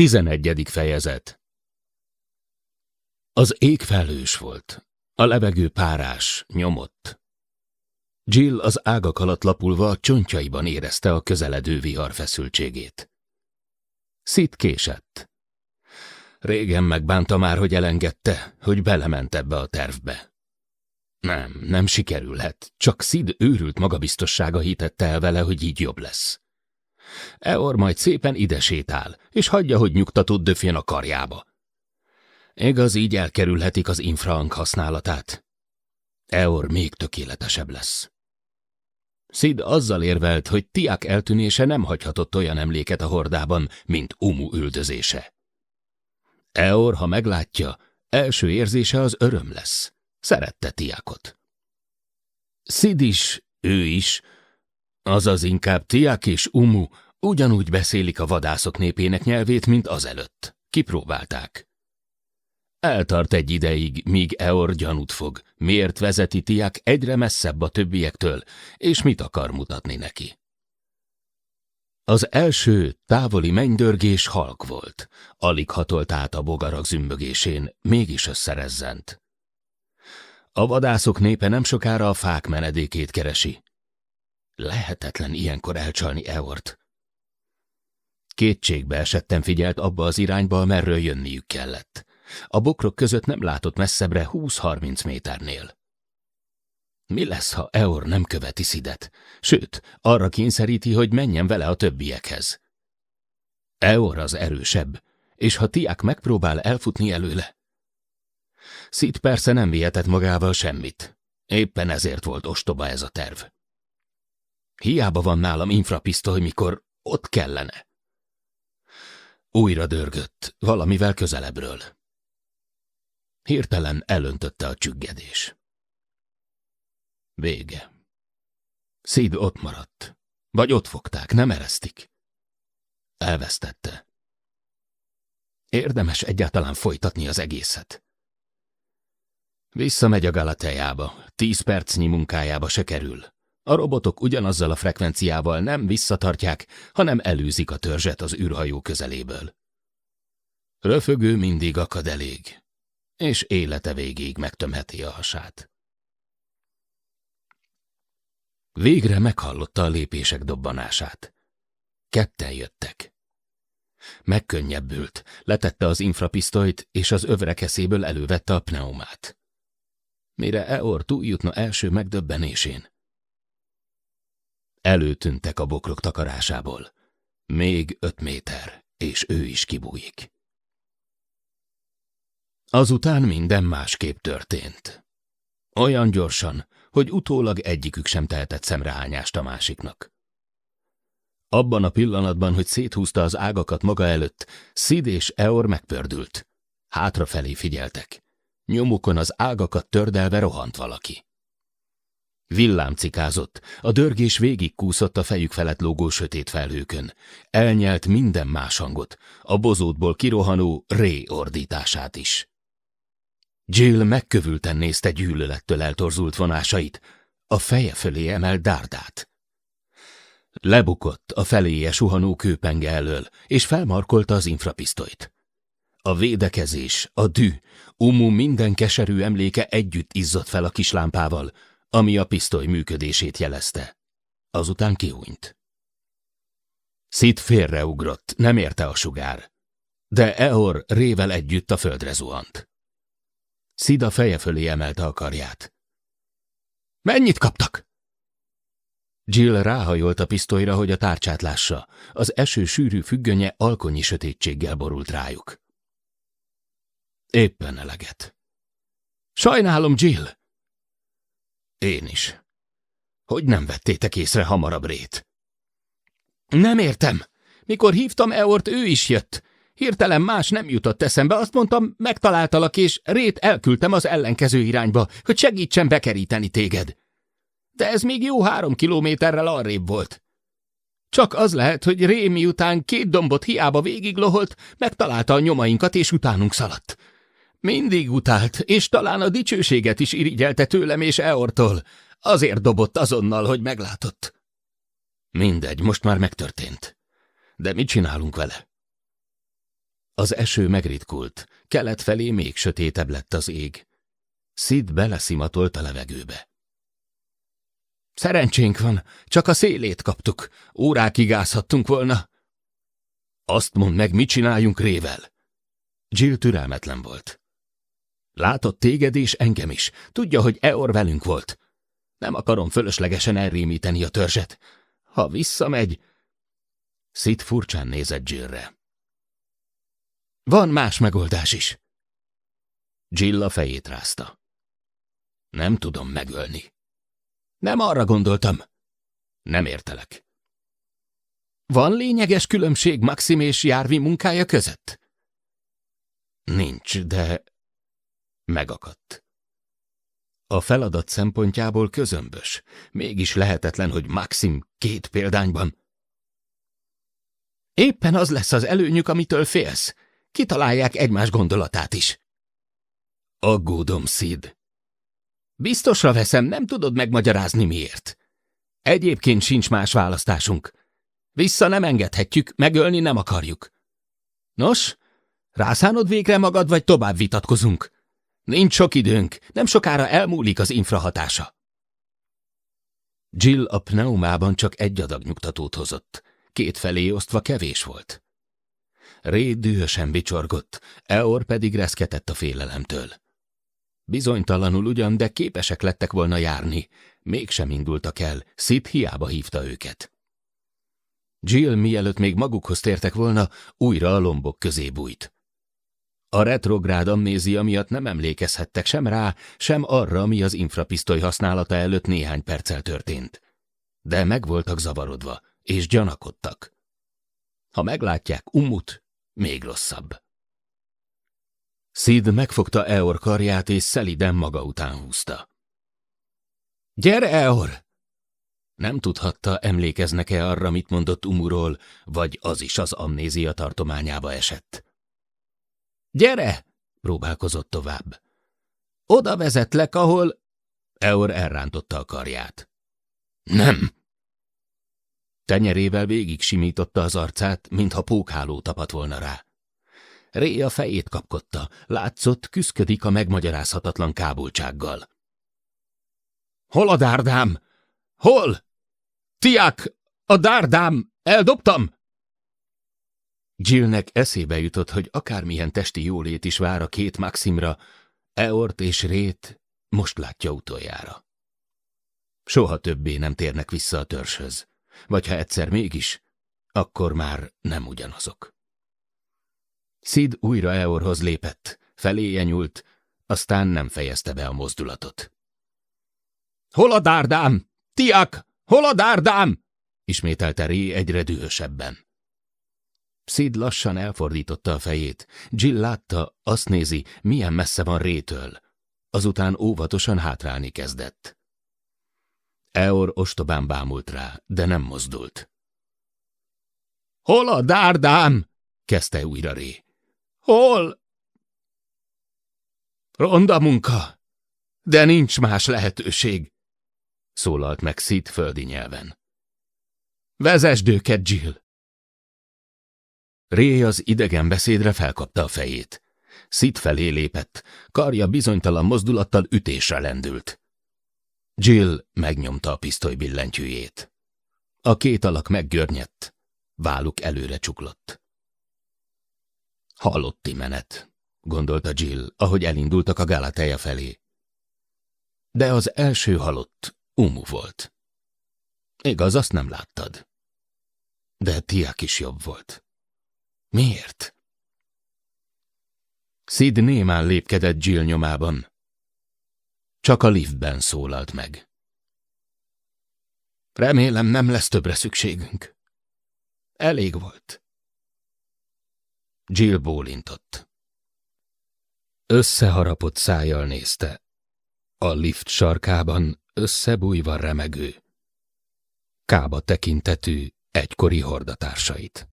Tizenegyedik fejezet Az ég felhős volt, a levegő párás, nyomott. Jill az ágak alatt lapulva a csontjaiban érezte a közeledő vihar feszültségét. Szit késett. Régen megbánta már, hogy elengedte, hogy belement ebbe a tervbe. Nem, nem sikerülhet, csak Szid őrült magabiztossága hitette el vele, hogy így jobb lesz. Eor majd szépen ide sétál, és hagyja, hogy nyugtatott döfjön a karjába. Igaz, így elkerülhetik az infraang használatát. Eor még tökéletesebb lesz. Szid azzal érvelt, hogy Tiák eltűnése nem hagyhatott olyan emléket a hordában, mint Umu üldözése. Eor, ha meglátja, első érzése az öröm lesz. Szerette Tiákot. Szid is, ő is, Azaz inkább Tiak és Umu ugyanúgy beszélik a vadászok népének nyelvét, mint azelőtt. Kipróbálták. Eltart egy ideig, míg Eor gyanút fog, miért vezeti Tiak egyre messzebb a többiektől, és mit akar mutatni neki. Az első távoli mennydörgés halk volt, alig hatolt át a bogarak zümbögésén, mégis összerezzent. A vadászok népe nem sokára a fák menedékét keresi, Lehetetlen ilyenkor elcsalni Eort. Kétségbe esettem figyelt abba az irányba, merről jönniük kellett. A bokrok között nem látott messzebbre 20-30 méternél. Mi lesz, ha Eor nem követi Szidet? Sőt, arra kényszeríti, hogy menjen vele a többiekhez. Eor az erősebb, és ha Tiák megpróbál elfutni előle... Szid persze nem vihetett magával semmit. Éppen ezért volt ostoba ez a terv. Hiába van nálam infrapisztoly, mikor ott kellene. Újra dörgött, valamivel közelebbről. Hirtelen elöntötte a csüggedés. Vége. Szíd ott maradt. Vagy ott fogták, nem eresztik. Elvesztette. Érdemes egyáltalán folytatni az egészet. Visszamegy a Galatejába, tíz percnyi munkájába se kerül. A robotok ugyanazzal a frekvenciával nem visszatartják, hanem előzik a törzset az űrhajó közeléből. Röfögő mindig akad elég, és élete végéig megtömheti a hasát. Végre meghallotta a lépések dobbanását. Ketten jöttek. Megkönnyebbült, letette az infrapisztolyt, és az övrekeszéből elővette a pneumát. Mire Eor túljutna első megdöbbenésén, Előtűntek a bokrok takarásából. Még öt méter, és ő is kibújik. Azután minden másképp történt. Olyan gyorsan, hogy utólag egyikük sem tehetett szemrehányást a másiknak. Abban a pillanatban, hogy széthúzta az ágakat maga előtt, Szid és Eor megpördült. Hátrafelé figyeltek. Nyomukon az ágakat tördelve rohant valaki. Villám cikázott, a dörgés végig kúszott a fejük felett lógó sötét felhőkön. Elnyelt minden más hangot, a bozótból kirohanó ré ordítását is. Jill megkövülten nézte gyűlölettől eltorzult vonásait, a feje fölé emelt dárdát. Lebukott a feléje suhanó kőpenge elől, és felmarkolta az infrapisztolyt. A védekezés, a dű, Umu minden keserű emléke együtt izzott fel a kislámpával, ami a pisztoly működését jelezte. Azután kiújt. Szit félreugrott, nem érte a sugár, de Eor rével együtt a földre zuhant. Szid a feje fölé emelte a karját. Mennyit kaptak? Jill ráhajolt a pisztolyra, hogy a tárcsát lássa. Az eső sűrű függönye alkonyi sötétséggel borult rájuk. Éppen eleget. Sajnálom, Jill! Én is. Hogy nem vettétek észre hamarabb rét? Nem értem. Mikor hívtam Eort, ő is jött. Hirtelen más nem jutott eszembe, azt mondtam, megtaláltalak, és rét elküldtem az ellenkező irányba, hogy segítsen bekeríteni téged. De ez még jó három kilométerrel arrébb volt. Csak az lehet, hogy Ré miután két dombot hiába végigloholt, megtalálta a nyomainkat, és utánunk szaladt. Mindig utált, és talán a dicsőséget is irigyelte tőlem és Eortól. Azért dobott azonnal, hogy meglátott. Mindegy, most már megtörtént. De mit csinálunk vele? Az eső megritkult, kelet felé még sötétebb lett az ég. Sid beleszimatolt a levegőbe. Szerencsénk van, csak a szélét kaptuk, órákig ázhattunk volna. Azt mondd meg, mit csináljunk Rével? Jill türelmetlen volt. Látott téged és engem is. Tudja, hogy Eor velünk volt. Nem akarom fölöslegesen elrémíteni a törzset. Ha visszamegy... Sid furcsán nézett Jillre. Van más megoldás is. Jill a fejét rázta. Nem tudom megölni. Nem arra gondoltam. Nem értelek. Van lényeges különbség Maxim és Járvi munkája között? Nincs, de megakadt. A feladat szempontjából közömbös, mégis lehetetlen, hogy Maxim két példányban. Éppen az lesz az előnyük, amitől félsz. Kitalálják egymás gondolatát is. Aggódom, Szid. Biztosra veszem, nem tudod megmagyarázni miért. Egyébként sincs más választásunk. Vissza nem engedhetjük, megölni nem akarjuk. Nos, rászánod végre magad, vagy tovább vitatkozunk? Nincs sok időnk, nem sokára elmúlik az infrahatása. Jill a pneumában csak egy adag nyugtatót hozott. Két felé osztva kevés volt. Ré dühösen bicsorgott, Eor pedig reszketett a félelemtől. Bizonytalanul ugyan, de képesek lettek volna járni. Mégsem indultak el, Sid hiába hívta őket. Jill mielőtt még magukhoz tértek volna, újra a lombok közé bújt. A retrográd amnézia miatt nem emlékezhettek sem rá, sem arra, ami az infrapisztoly használata előtt néhány perccel történt. De meg voltak zavarodva, és gyanakodtak. Ha meglátják Umut, még rosszabb. Sid megfogta Eor karját, és szeliden maga után húzta. Gyere, Eor! Nem tudhatta, emlékeznek-e arra, mit mondott Umuról, vagy az is az amnézia tartományába esett. Gyere! próbálkozott tovább. Oda vezetlek, ahol... Eor elrántotta a karját. Nem! Tenyerével végig simította az arcát, mintha pókháló tapadt volna rá. Ré fejét kapkodta, látszott, küszködik a megmagyarázhatatlan kábultsággal. Hol a dárdám? Hol? Tiák, a dárdám! Eldobtam! Jillnek eszébe jutott, hogy akármilyen testi jólét is vár a két Maximra, Eort és Rét most látja utoljára. Soha többé nem térnek vissza a törzshöz, vagy ha egyszer mégis, akkor már nem ugyanazok. Sid újra Eorhoz lépett, feléje nyúlt, aztán nem fejezte be a mozdulatot. Hol a dárdám? Tiak! Hol a dárdám? ismételte Ré egyre dühösebben. Sid lassan elfordította a fejét. Jill látta, azt nézi, milyen messze van Rétől. Azután óvatosan hátrálni kezdett. Eor ostobán bámult rá, de nem mozdult. Hol a dárdám? kezdte újra Ré. Hol? Ronda munka, de nincs más lehetőség, szólalt meg Sid földi nyelven. Vezesd őket, Jill! Ré az idegen beszédre felkapta a fejét. Sid felé lépett, karja bizonytalan mozdulattal ütésre lendült. Jill megnyomta a pisztoly billentyűjét. A két alak meggörnyedt, váluk előre csuklott. Halotti menet, gondolta Jill, ahogy elindultak a Galateja felé. De az első halott Umu volt. Igaz, azt nem láttad. De Tiak is jobb volt. Miért? Sid némán lépkedett Jill nyomában. Csak a liftben szólalt meg. Remélem nem lesz többre szükségünk. Elég volt. Jill bólintott. Összeharapott szájjal nézte. A lift sarkában összebújva remegő. Kába tekintetű egykori hordatársait.